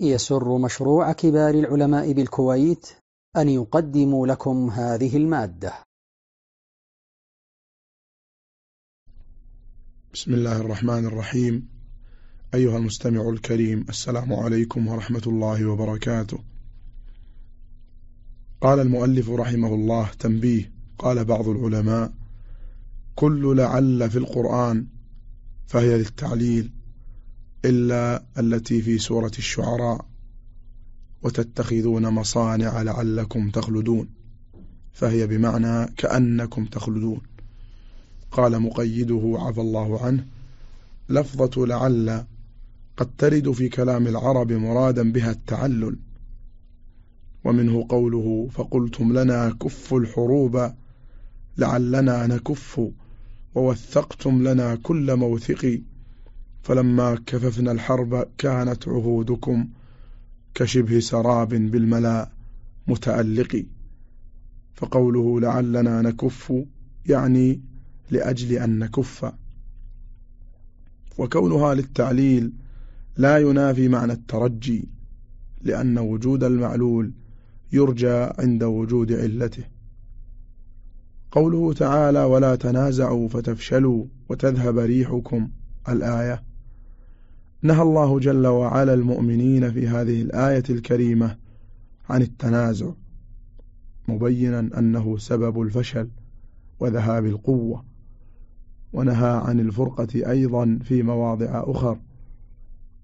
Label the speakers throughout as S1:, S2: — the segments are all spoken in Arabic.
S1: يسر مشروع كبار العلماء بالكويت أن يقدم لكم هذه المادة.
S2: بسم الله الرحمن الرحيم. أيها المستمع الكريم السلام عليكم ورحمة الله وبركاته. قال المؤلف رحمه الله تنبيه قال بعض العلماء كل لعل في القرآن فهي للتعليل إلا التي في سورة الشعراء وتتخذون مصانع لعلكم تخلدون فهي بمعنى كأنكم تخلدون. قال مقيده عفى الله عنه لفظة لعل قد ترد في كلام العرب مرادا بها التعلل ومنه قوله فقلتم لنا كف الحروب لعلنا نكف ووثقتم لنا كل موثق. فلما كففنا الحرب كانت عهودكم كشبه سراب بالملاء متألق. فقوله لعلنا نكف يعني لأجل أن نكف. وكونها للتعليل لا ينافي معنى الترجي لأن وجود المعلول يرجى عند وجود علته. قوله تعالى ولا تنازعوا فتفشلوا وتذهب ريحكم الآية. نهى الله جل وعلا المؤمنين في هذه الآية الكريمة عن التنازع مبينا أنه سبب الفشل وذهاب القوة ونهى عن الفرقة أيضا في مواضع أخر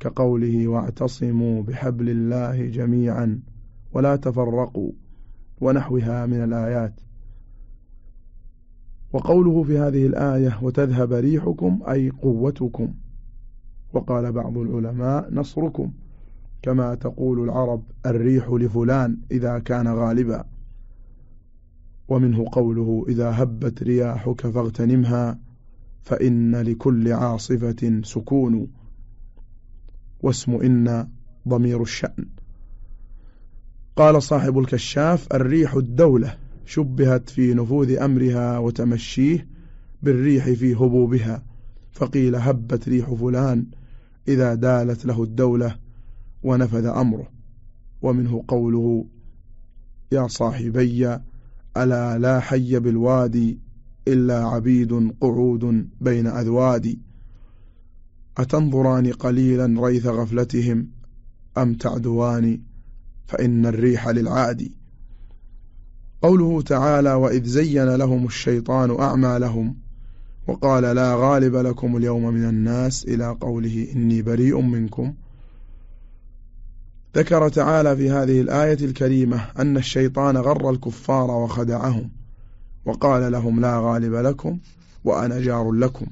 S2: كقوله واعتصموا بحبل الله جميعا ولا تفرقوا ونحوها من الآيات. وقوله في هذه الآية وتذهب ريحكم أي قوتكم وقال بعض العلماء نصركم كما تقول العرب الريح لفلان إذا كان غالبا. ومنه قوله إذا هبت رياحك فاغتنمها فإن لكل عاصفة سكون. واسم إن ضمير الشأن. قال صاحب الكشاف الريح الدولة شبهت في نفوذ أمرها وتمشيه بالريح في هبوبها فقيل هبت ريح فلان إذا دالت له الدولة ونفذ أمره. ومنه قوله يا صاحبي ألا لا حي بالوادي إلا عبيد قعود بين أذوادي. أتنظران قليلا ريث غفلتهم أم تعدوان؟ فإن الريح للعادي. قوله تعالى وإذ زين لهم الشيطان أعمالهم وقال لا غالب لكم اليوم من الناس إلى قوله إني بريء منكم. ذكر تعالى في هذه الآية الكريمة أن الشيطان غر الكفار وخدعهم وقال لهم لا غالب لكم وأنا جار لكم.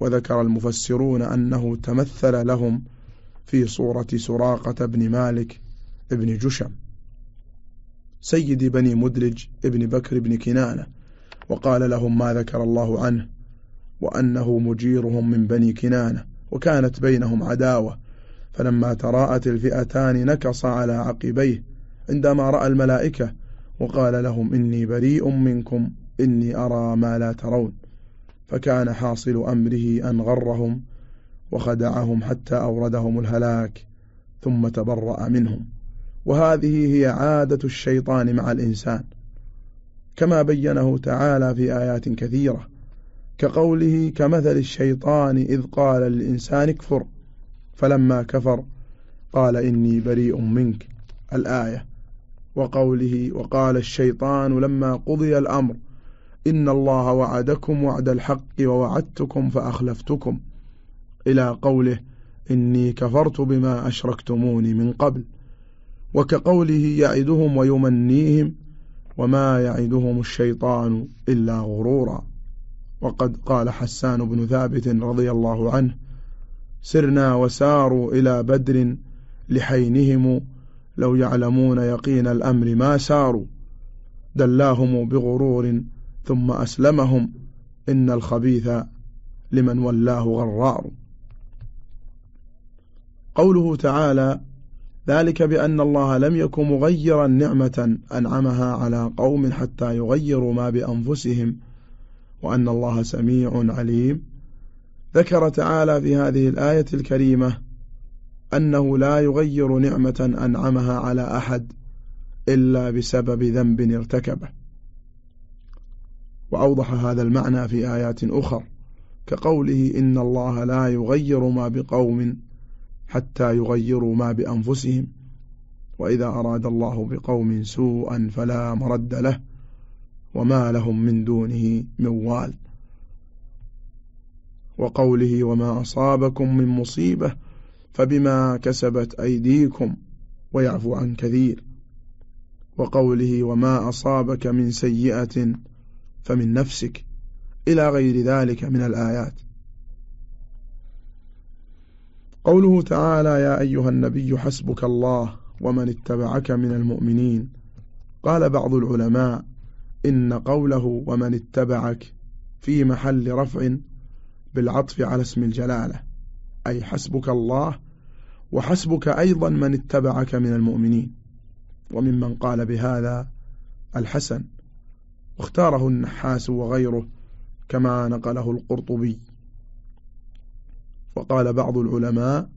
S2: وذكر المفسرون أنه تمثل لهم في صورة سراقة بن مالك ابن جشم سيد بني مدرج ابن بكر بن كنانة وقال لهم ما ذكر الله عنه وأنه مجيرهم من بني كنانة وكانت بينهم عداوة. فلما تراءت الفئتان نكص على عقبيه عندما رأى الملائكة وقال لهم إني بريء منكم إني أرى ما لا ترون. فكان حاصل أمره أن غرهم وخدعهم حتى أوردهم الهلاك ثم تبرأ منهم. وهذه هي عادة الشيطان مع الإنسان. كما بينه تعالى في آيات كثيرة كقوله كمثل الشيطان إذ قال للإنسان اكفر فلما كفر قال إني بريء منك الآية. وقوله وقال الشيطان لما قضي الأمر إن الله وعدكم وعد الحق ووعدتكم فأخلفتكم إلى قوله إني كفرت بما أشركتموني من قبل وكقوله يعدهم ويمنيهم وما يعدهم الشيطان إلا غرورا. وقد قال حسان بن ثابت رضي الله عنه سرنا وساروا إلى بدر لحينهم لو يعلمون يقين الأمر ما ساروا. دلاهم بغرور ثم أسلمهم إن الخبيث لمن ولاه غرار. قوله تعالى ذلك بأن الله لم يكن مغيرا نعمة أنعمها على قوم حتى يغيروا ما بأنفسهم وأن الله سميع عليم. ذكر تعالى في هذه الآية الكريمة أنه لا يغير نعمة أنعمها على أحد إلا بسبب ذنب ارتكبه. وأوضح هذا المعنى في آيات أخر كقوله إن الله لا يغير ما بقوم حتى يغيروا ما بأنفسهم وإذا أراد الله بقوم سوءا فلا مرد له وما لهم من دونه من وال. وقوله وما أصابكم من مصيبة فبما كسبت أيديكم ويعفو عن كثير. وقوله وما أصابك من سيئة فمن نفسك إلى غير ذلك من الآيات. قوله تعالى يا أيها النبي حسبك الله ومن اتبعك من المؤمنين. قال بعض العلماء إن قوله ومن اتبعك في محل رفع بالعطف على اسم الجلالة أي حسبك الله وحسبك أيضا من اتبعك من المؤمنين. وممن قال بهذا الحسن واختاره النحاس وغيره كما نقله القرطبي. وقال بعض العلماء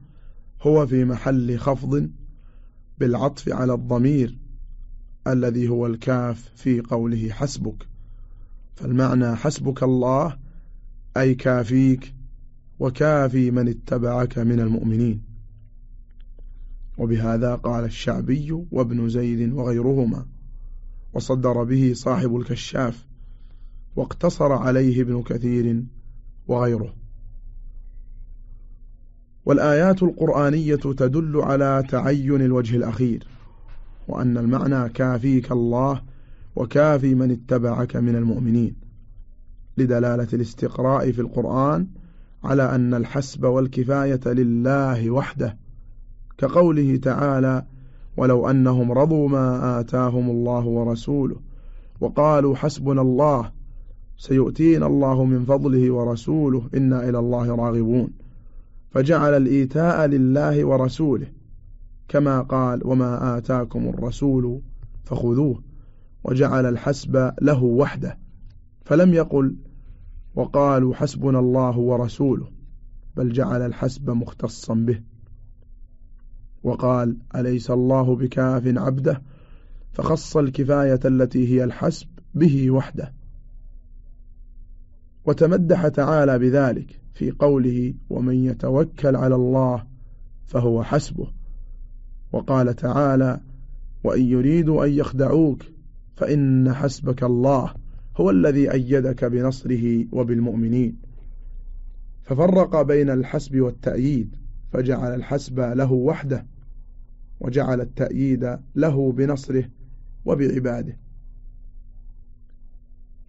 S2: هو في محل خفض بالعطف على الضمير الذي هو الكاف في قوله حسبك. فالمعنى حسبك الله أي كافيك وكافي من اتبعك من المؤمنين. وبهذا قال الشعبي وابن زيد وغيرهما. وصدر به صاحب الكشاف واقتصر عليه ابن كثير وغيره. والآيات القرآنية تدل على تعين الوجه الأخير وأن المعنى كافيك الله وكافي من اتبعك من المؤمنين لدلالة الاستقراء في القرآن على أن الحسب والكفاية لله وحده كقوله تعالى ولو أنهم رضوا ما آتاهم الله ورسوله وقالوا حسبنا الله سيؤتينا الله من فضله ورسوله إنا إلى الله راغبون فجعل الإيتاء لله ورسوله كما قال وما آتاكم الرسول فخذوه وجعل الحسب له وحده فلم يقل وقالوا حسبنا الله ورسوله بل جعل الحسب مختصا به وقال أليس الله بكاف عبده فخص الكفاية التي هي الحسب به وحده وتمدح تعالى بذلك في قوله ومن يتوكل على الله فهو حسبه. وقال تعالى وإن يريدوا أن يخدعوك فإن حسبك الله هو الذي أيدك بنصره وبالمؤمنين. ففرق بين الحسب والتأييد فجعل الحسب له وحده وجعل التأييد له بنصره وبعباده.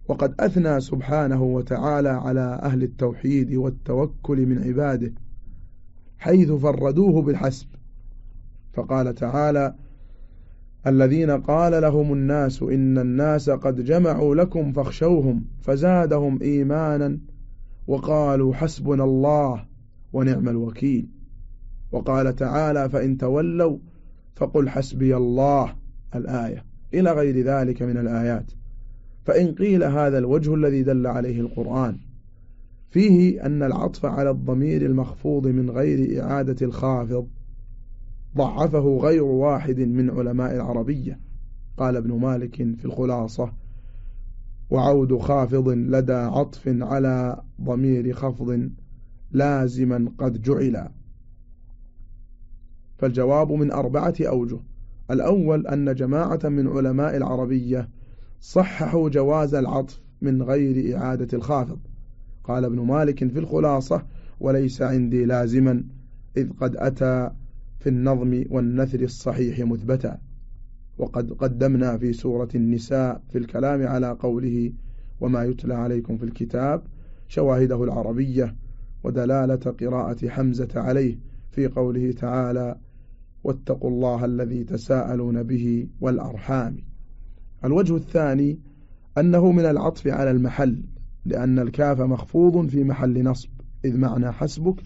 S2: وقد أثنى سبحانه وتعالى على أهل التوحيد والتوكل من عباده حيث فردوه بالحسب. فقال تعالى الذين قال لهم الناس إن الناس قد جمعوا لكم فاخشوهم فزادهم إيمانا وقالوا حسبنا الله ونعم الوكيل. وقال تعالى فإن تولوا فقل حسبي الله. الآية إلى غير ذلك من الآيات. فإن قيل هذا الوجه الذي دل عليه القرآن فيه أن العطف على الضمير المخفوض من غير إعادة الخافض ضعفه غير واحد من علماء العربية. قال ابن مالك في الخلاصة وعود خافض لدى عطف على ضمير خفض لازما قد جعل. فالجواب من أربعة أوجه. الأول أن جماعة من علماء العربية صححوا جواز العطف من غير إعادة الخافض. قال ابن مالك في الخلاصة وليس عندي لازما إذ قد أتى في النظم والنثر الصحيح مثبتا وقد قدمنا في سورة النساء في الكلام على قوله وما يتلى عليكم في الكتاب شواهده العربية ودلالة قراءة حمزة عليه في قوله تعالى واتقوا الله الذي تساءلون به والأرحام الوجه الثاني أنه من العطف على المحل لأن الكاف مخفوض في محل نصب إذ معنى حسبك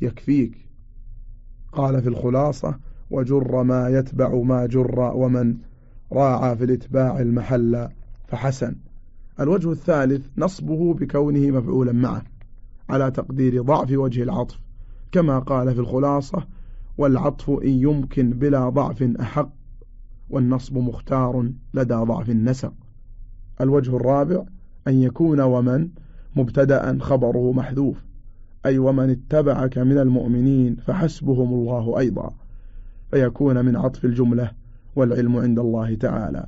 S2: يكفيك. قال في الخلاصة وجر ما يتبع ما جر ومن راعى في الإتباع المحل فحسن. الوجه الثالث نصبه بكونه مفعولا معه على تقدير ضعف وجه العطف كما قال في الخلاصة والعطف إن يمكن بلا ضعف أحق. والنصب مختار لدى ضعف النسق. الوجه الرابع أن يكون ومن مبتدأ خبره محذوف أي ومن اتبعك من المؤمنين فحسبهم الله أيضا فيكون من عطف الجملة والعلم عند الله تعالى.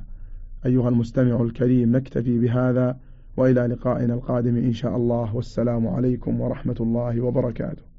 S2: أيها المستمع الكريم نكتفي بهذا وإلى لقائنا القادم إن شاء الله. والسلام عليكم ورحمة الله وبركاته.